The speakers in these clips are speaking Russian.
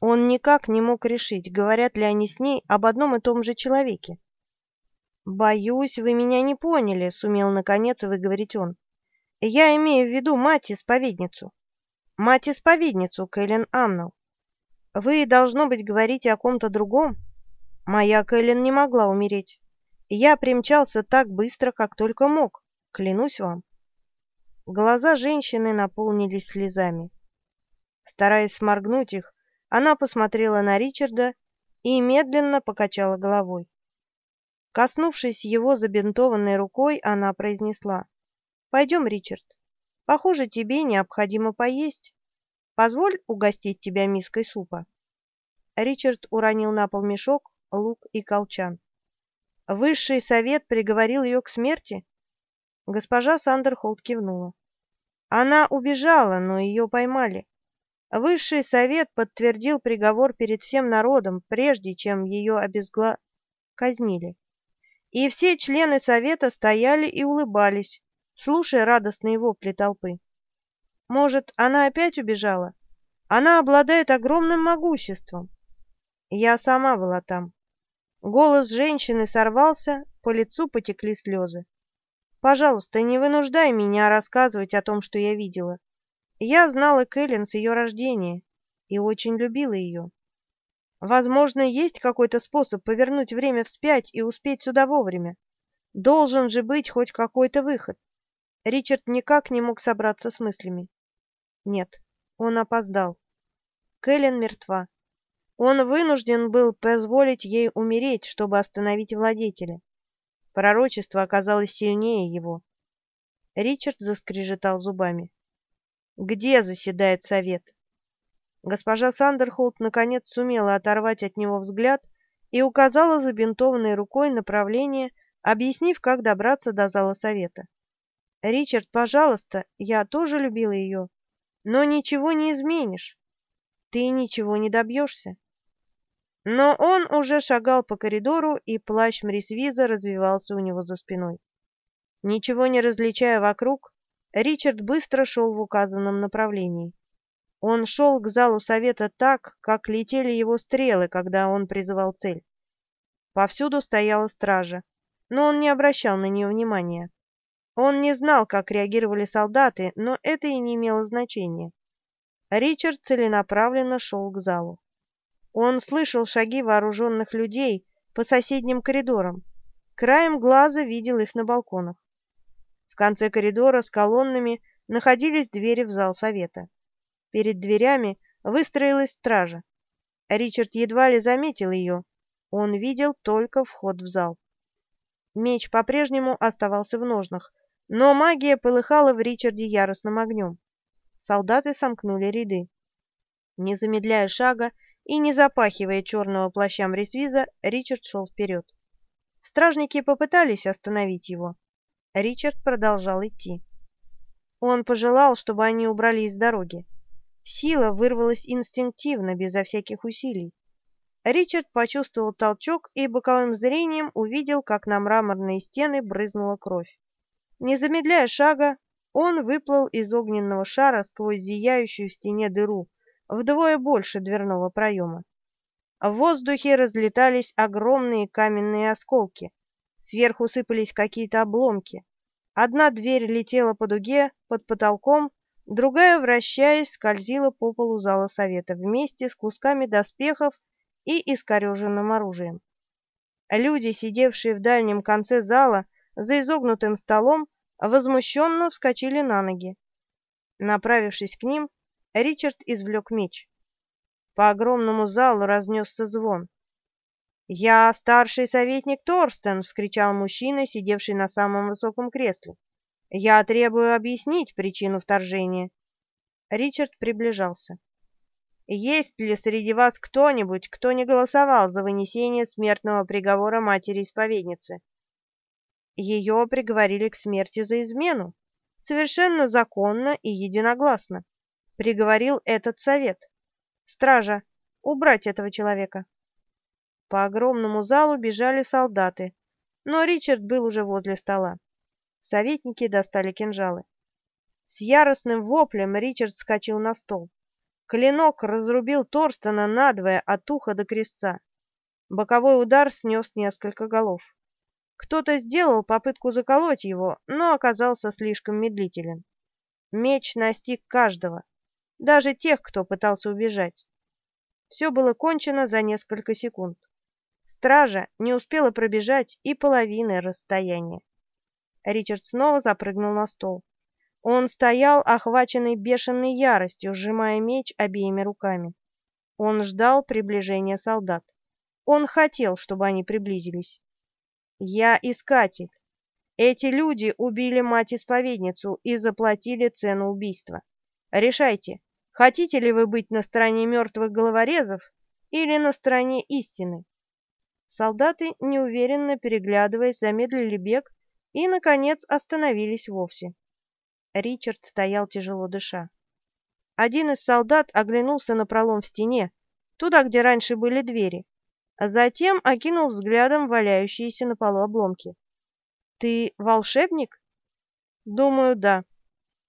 Он никак не мог решить, говорят ли они с ней об одном и том же человеке. «Боюсь, вы меня не поняли», — сумел наконец выговорить он. «Я имею в виду мать-исповедницу. Мать-исповедницу, Кэлен Амнел. Вы, должно быть, говорите о ком-то другом. Моя Кэлен не могла умереть. Я примчался так быстро, как только мог, клянусь вам». Глаза женщины наполнились слезами. Стараясь сморгнуть их, она посмотрела на Ричарда и медленно покачала головой. Коснувшись его забинтованной рукой, она произнесла. «Пойдем, Ричард. Похоже, тебе необходимо поесть. Позволь угостить тебя миской супа». Ричард уронил на пол мешок, лук и колчан. «Высший совет приговорил ее к смерти?» Госпожа Сандерхолд кивнула. «Она убежала, но ее поймали. Высший совет подтвердил приговор перед всем народом, прежде чем ее обезгла... казнили и все члены совета стояли и улыбались, слушая радостные вопли толпы. Может, она опять убежала? Она обладает огромным могуществом. Я сама была там. Голос женщины сорвался, по лицу потекли слезы. Пожалуйста, не вынуждай меня рассказывать о том, что я видела. Я знала Кэлен с ее рождения и очень любила ее. Возможно, есть какой-то способ повернуть время вспять и успеть сюда вовремя. Должен же быть хоть какой-то выход. Ричард никак не мог собраться с мыслями. Нет, он опоздал. Кэлен мертва. Он вынужден был позволить ей умереть, чтобы остановить владетеля. Пророчество оказалось сильнее его. Ричард заскрежетал зубами. «Где заседает совет?» Госпожа Сандерхолд наконец сумела оторвать от него взгляд и указала забинтованной рукой направление, объяснив, как добраться до зала совета. «Ричард, пожалуйста, я тоже любила ее, но ничего не изменишь. Ты ничего не добьешься». Но он уже шагал по коридору, и плащ Мрисвиза развивался у него за спиной. Ничего не различая вокруг, Ричард быстро шел в указанном направлении. Он шел к залу совета так, как летели его стрелы, когда он призывал цель. Повсюду стояла стража, но он не обращал на нее внимания. Он не знал, как реагировали солдаты, но это и не имело значения. Ричард целенаправленно шел к залу. Он слышал шаги вооруженных людей по соседним коридорам. Краем глаза видел их на балконах. В конце коридора с колоннами находились двери в зал совета. Перед дверями выстроилась стража. Ричард едва ли заметил ее. Он видел только вход в зал. Меч по-прежнему оставался в ножнах, но магия полыхала в Ричарде яростным огнем. Солдаты сомкнули ряды. Не замедляя шага и не запахивая черного плаща Мрисвиза, Ричард шел вперед. Стражники попытались остановить его. Ричард продолжал идти. Он пожелал, чтобы они убрались с дороги. Сила вырвалась инстинктивно, безо всяких усилий. Ричард почувствовал толчок и боковым зрением увидел, как на мраморные стены брызнула кровь. Не замедляя шага, он выплыл из огненного шара сквозь зияющую в стене дыру, вдвое больше дверного проема. В воздухе разлетались огромные каменные осколки. Сверху сыпались какие-то обломки. Одна дверь летела по дуге под потолком, Другая, вращаясь, скользила по полу зала совета вместе с кусками доспехов и искореженным оружием. Люди, сидевшие в дальнем конце зала за изогнутым столом, возмущенно вскочили на ноги. Направившись к ним, Ричард извлек меч. По огромному залу разнесся звон. «Я старший советник Торстен!» — вскричал мужчина, сидевший на самом высоком кресле. Я требую объяснить причину вторжения. Ричард приближался. Есть ли среди вас кто-нибудь, кто не голосовал за вынесение смертного приговора матери-исповедницы? Ее приговорили к смерти за измену. Совершенно законно и единогласно. Приговорил этот совет. Стража, убрать этого человека. По огромному залу бежали солдаты, но Ричард был уже возле стола. Советники достали кинжалы. С яростным воплем Ричард скочил на стол. Клинок разрубил Торстона надвое от уха до крестца. Боковой удар снес несколько голов. Кто-то сделал попытку заколоть его, но оказался слишком медлителен. Меч настиг каждого, даже тех, кто пытался убежать. Все было кончено за несколько секунд. Стража не успела пробежать и половины расстояния. Ричард снова запрыгнул на стол. Он стоял, охваченный бешеной яростью, сжимая меч обеими руками. Он ждал приближения солдат. Он хотел, чтобы они приблизились. «Я искатель. Эти люди убили мать-исповедницу и заплатили цену убийства. Решайте, хотите ли вы быть на стороне мертвых головорезов или на стороне истины?» Солдаты, неуверенно переглядываясь, замедлили бег и, наконец, остановились вовсе. Ричард стоял тяжело дыша. Один из солдат оглянулся на пролом в стене, туда, где раньше были двери, а затем окинул взглядом валяющиеся на полу обломки. «Ты волшебник?» «Думаю, да».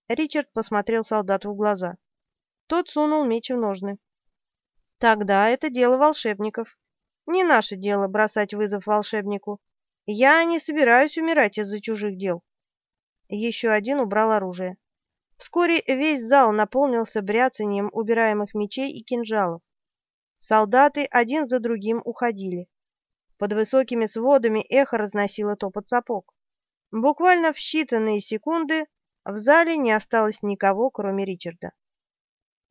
Ричард посмотрел солдату в глаза. Тот сунул меч в ножны. «Тогда это дело волшебников. Не наше дело бросать вызов волшебнику. Я не собираюсь умирать из-за чужих дел. Еще один убрал оружие. Вскоре весь зал наполнился бряцанием убираемых мечей и кинжалов. Солдаты один за другим уходили. Под высокими сводами эхо разносило топот сапог. Буквально в считанные секунды в зале не осталось никого, кроме Ричарда.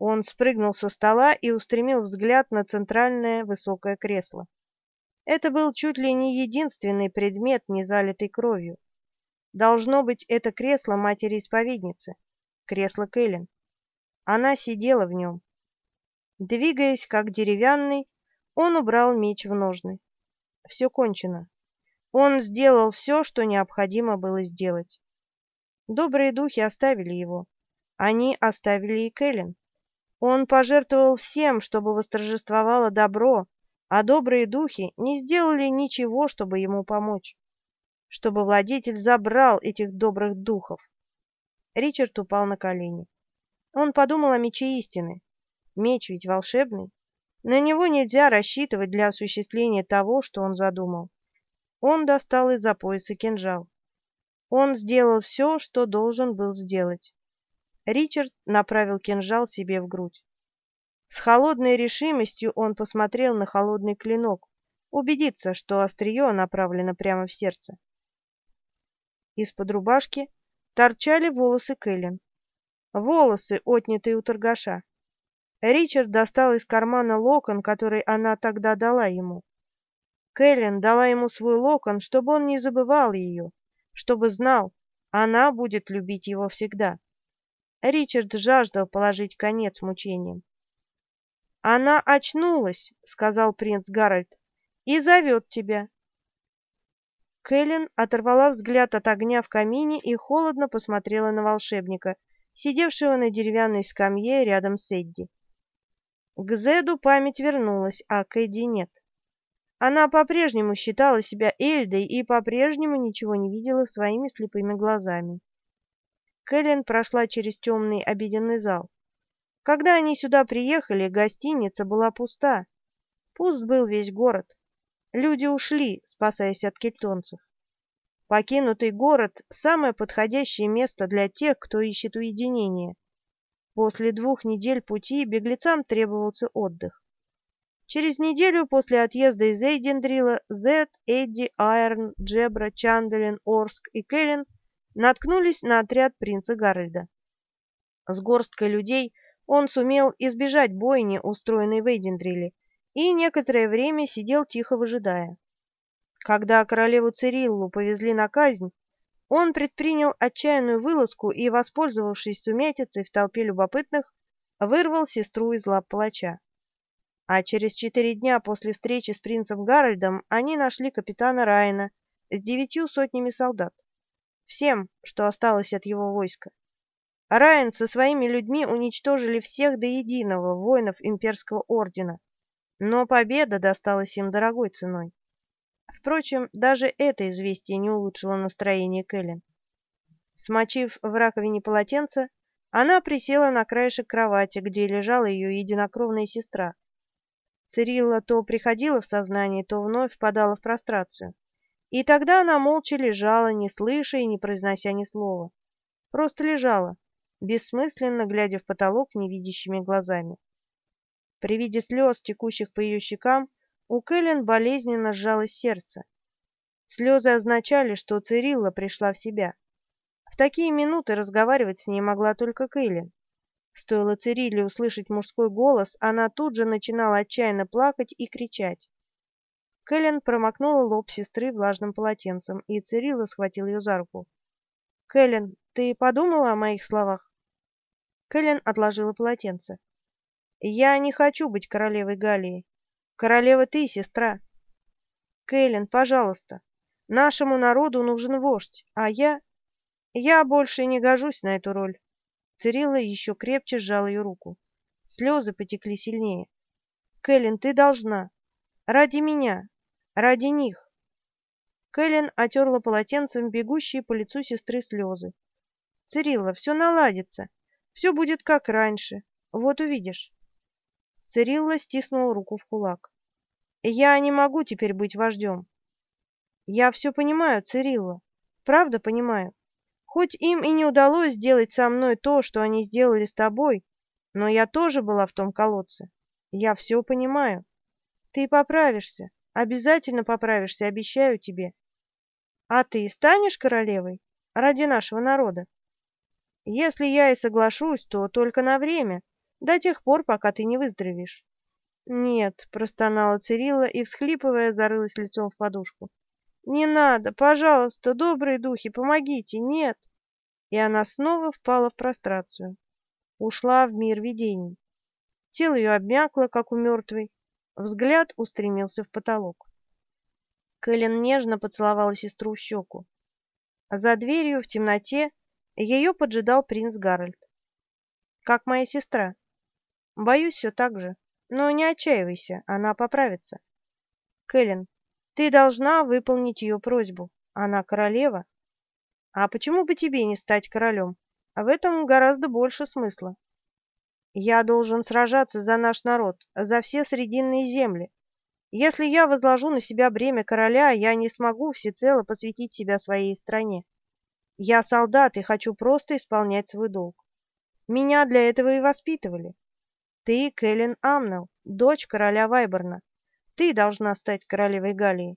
Он спрыгнул со стола и устремил взгляд на центральное высокое кресло. Это был чуть ли не единственный предмет, не залитый кровью. Должно быть, это кресло матери-исповедницы, кресло Кэлен. Она сидела в нем. Двигаясь как деревянный, он убрал меч в ножны. Все кончено. Он сделал все, что необходимо было сделать. Добрые духи оставили его. Они оставили и Кэлен. Он пожертвовал всем, чтобы восторжествовало добро, а добрые духи не сделали ничего, чтобы ему помочь чтобы владетель забрал этих добрых духов. Ричард упал на колени. Он подумал о мече истины. Меч ведь волшебный. На него нельзя рассчитывать для осуществления того, что он задумал. Он достал из-за пояса кинжал. Он сделал все, что должен был сделать. Ричард направил кинжал себе в грудь. С холодной решимостью он посмотрел на холодный клинок, убедиться, что острие направлено прямо в сердце. Из-под рубашки торчали волосы Кэлен. Волосы, отнятые у торгаша. Ричард достал из кармана локон, который она тогда дала ему. Кэлен дала ему свой локон, чтобы он не забывал ее, чтобы знал, она будет любить его всегда. Ричард жаждал положить конец мучениям. «Она очнулась», — сказал принц Гарольд, — «и зовет тебя. Кэлен оторвала взгляд от огня в камине и холодно посмотрела на волшебника, сидевшего на деревянной скамье рядом с Эдди. К Зеду память вернулась, а к Эдди нет. Она по-прежнему считала себя Эльдой и по-прежнему ничего не видела своими слепыми глазами. Кэлен прошла через темный обеденный зал. Когда они сюда приехали, гостиница была пуста. Пуст был весь город. Люди ушли, спасаясь от кельтонцев. Покинутый город – самое подходящее место для тех, кто ищет уединения. После двух недель пути беглецам требовался отдых. Через неделю после отъезда из Эйдендрила Зет, Эдди, Айрон, Джебра, Чанделин, Орск и Келлен наткнулись на отряд принца Гарольда. С горсткой людей он сумел избежать бойни, устроенной в Эйдендриле, и некоторое время сидел тихо выжидая. Когда королеву Цириллу повезли на казнь, он предпринял отчаянную вылазку и, воспользовавшись сумятицей в толпе любопытных, вырвал сестру из лап палача. А через четыре дня после встречи с принцем Гарольдом они нашли капитана Райна с девятью сотнями солдат, всем, что осталось от его войска. Райан со своими людьми уничтожили всех до единого воинов имперского ордена, но победа досталась им дорогой ценой. Впрочем, даже это известие не улучшило настроение Кэлен. Смочив в раковине полотенце, Она присела на краешек кровати, где лежала ее единокровная сестра. Цирилла то приходила в сознание, то вновь впадала в прострацию. И тогда она молча лежала, не слыша и не произнося ни слова. Просто лежала, бессмысленно глядя в потолок невидящими глазами. При виде слез, текущих по ее щекам, у Кэлен болезненно сжалось сердце. Слезы означали, что Цирилла пришла в себя. В такие минуты разговаривать с ней могла только Кэлен. Стоило Цирилле услышать мужской голос, она тут же начинала отчаянно плакать и кричать. Кэлен промокнула лоб сестры влажным полотенцем, и Цирилла схватил ее за руку. «Кэлен, ты подумала о моих словах?» Кэлен отложила полотенце. «Я не хочу быть королевой Галии. Королева ты, сестра. Кэлен, пожалуйста, нашему народу нужен вождь, а я... Я больше не гожусь на эту роль». Цирилла еще крепче сжал ее руку. Слезы потекли сильнее. «Кэлен, ты должна. Ради меня, Ради них. Кэлен отерла полотенцем бегущие по лицу сестры слезы. «Цирилла, все наладится. Все будет как раньше. Вот увидишь». Цирилла стиснул руку в кулак. «Я не могу теперь быть вождем». «Я все понимаю, Цирилла. Правда понимаю. Хоть им и не удалось сделать со мной то, что они сделали с тобой, но я тоже была в том колодце. Я все понимаю. Ты поправишься. Обязательно поправишься, обещаю тебе. А ты станешь королевой ради нашего народа? Если я и соглашусь, то только на время, до тех пор, пока ты не выздоровеешь. Нет, простонала Цирилла и, всхлипывая, зарылась лицом в подушку. Не надо, пожалуйста, добрые духи, помогите, нет. И она снова впала в прострацию. Ушла в мир видений. Тело ее обмякло, как у мертвой, Взгляд устремился в потолок. Кэлен нежно поцеловала сестру в щеку. За дверью в темноте ее поджидал принц Гарольд. «Как моя сестра?» «Боюсь, все так же. Но не отчаивайся, она поправится». «Кэлен, ты должна выполнить ее просьбу. Она королева». «А почему бы тебе не стать королем? В этом гораздо больше смысла». Я должен сражаться за наш народ, за все срединные земли. Если я возложу на себя бремя короля, я не смогу всецело посвятить себя своей стране. Я солдат и хочу просто исполнять свой долг. Меня для этого и воспитывали. Ты, Кэлен Амнел, дочь короля Вайборна. Ты должна стать королевой Галии.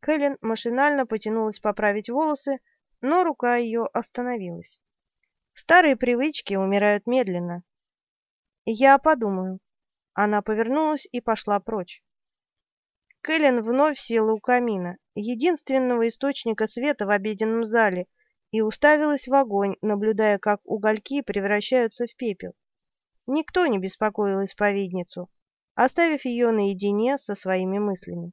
Кэлен машинально потянулась поправить волосы, но рука ее остановилась. Старые привычки умирают медленно. «Я подумаю». Она повернулась и пошла прочь. Кэлен вновь села у камина, единственного источника света в обеденном зале, и уставилась в огонь, наблюдая, как угольки превращаются в пепел. Никто не беспокоил исповедницу, оставив ее наедине со своими мыслями.